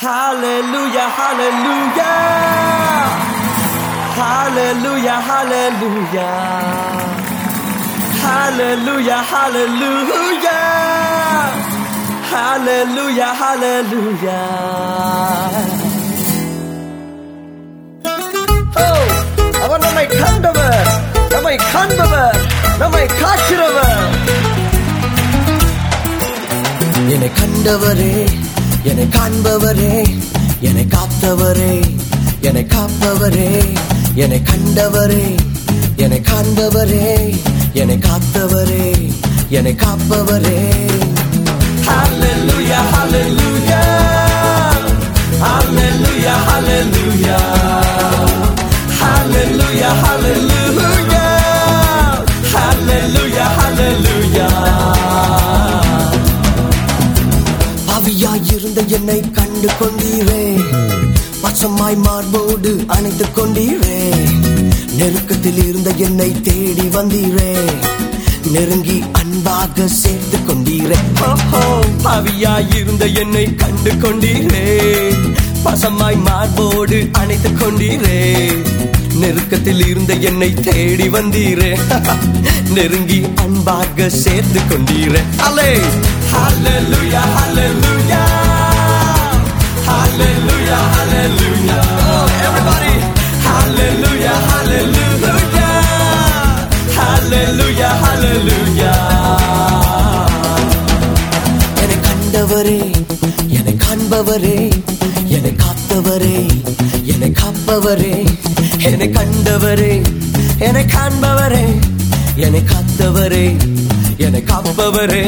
Hallelujah, hallelujah. Hallelujah, hallelujah. Hallelujah, hallelujah. Hallelujah, hallelujah. Oh, அவர் நம்மை கண்டவர் நம்மை காண்பவர் நம்மை காக்கிறவர் என்னை கண்டவரே என்னை காண்பவரே என்னை காத்தவரே என்னை காப்பவரே என்னை கண்டவரே என்னை காண்பவரே என்னை காத்தவரே என்னை காப்பவரே Hallelujah, hallelujah. Hallelujah, ஆவியாயிருந்த என்னை கண்டு கொண்டீரே. பச்சமாய் மார்போடு அணைத்து கொண்டீரே. நெருக்கத்தில் இருந்த என்னை தேடி வந்தீரே. நெருங்கி அன்பாக சேர்த்து கொண்டீரே. ஓஹோ பாவியாயிருந்த என்னை கண்டு கொண்டீரே. பசமாய் மார்போடு அணைத்துக் கொண்டீரே. நெருக்கத்தில் இருந்த என்னை தேடி வந்தீரே. நெருங்கி அன்பாக சேர்த்து கொண்டீரே. அலே ஹalleluya hallelujah hallelujah hallelujah oh everybody hallelujah hallelujah hallelujah hallelujah என்னை கண்டவரே என்னை காண்பவரே என்னை காத்தவரே என்னை காப்பவரே என்னை கண்டவரே என்னை காண்பவரே என்னை காத்தவரே என்னை காப்பவரே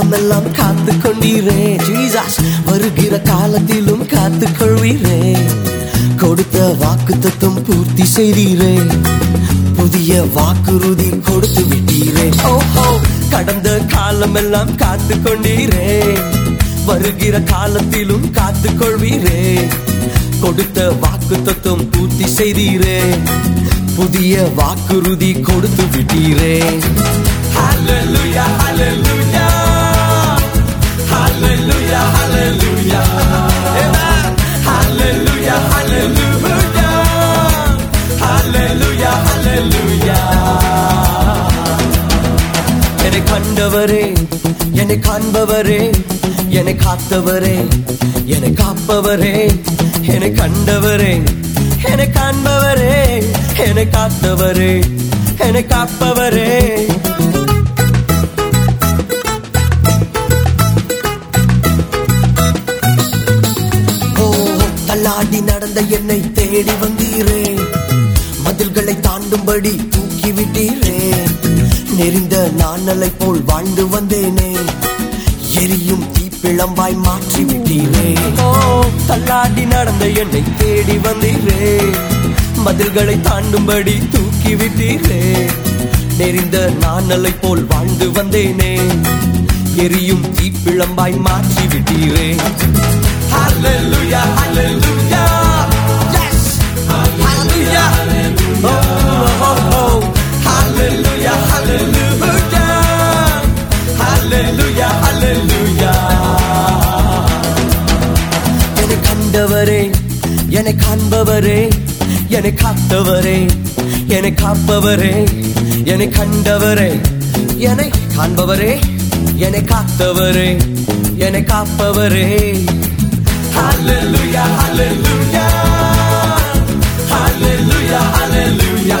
காலம் எல்லாம் காத்து கொண்டீரே ஜீசாஸ் வருகிற காலத்திலும் காத்து கொள்வீரே கொடுத்த வாக்கு தத்துவம் பூர்த்தி செய்தீரே புதிய வாக்குறுதி கொடுத்து விட்டீரே. ஓஹோ கடந்த காலம் எல்லாம் காத்து கொண்டீரே வருகிற காலத்திலும் காத்து கொள்வீரே கொடுத்த வாக்கு தத்துவம் பூர்த்தி செய்தீரே புதிய வாக்குறுதி கொடுத்து விட்டீரே. Hallelujah, hallelujah. Hallelujah, hallelujah. Amen. Hallelujah, hallelujah. Hallelujah, hallelujah. என்னை கண்டவரே என்னை காண்பவரே என்னை காத்தவரே என்னை காப்பவரே என்னை கண்டவரே என்னை காண்பவரே என்னை காத்தவரே என்னை காப்பவரே தாண்டி நடந்த என்னை தேடி வந்தீரே. மதில்களை தாண்டும்படி தூக்கி விட்டீரே நெறிந்த நானலை போல் வாழ்ந்து வந்தேனே. எரியும் தீப்பிழம்பாய் மாற்றி விட்டீரே தள்ளாடி நடந்த என்னை தேடி வந்தீரே. மதில்களை தாண்டும்படி தூக்கி விட்டீரே நெறிந்த நானலை போல் வாழ்ந்து வந்தேனே. எரியும் தீப்பிழம்பாய் மாற்றி விட்டீரே கண்டவரே என்னை காண்பவரே என்னை காத்தவரே என்னை காப்பவரே என்னை கண்டவரே என்னை காண்பவரே என்னை காத்தவரே என்னை காப்பவரே Hallelujah, hallelujah. Hallelujah, hallelujah.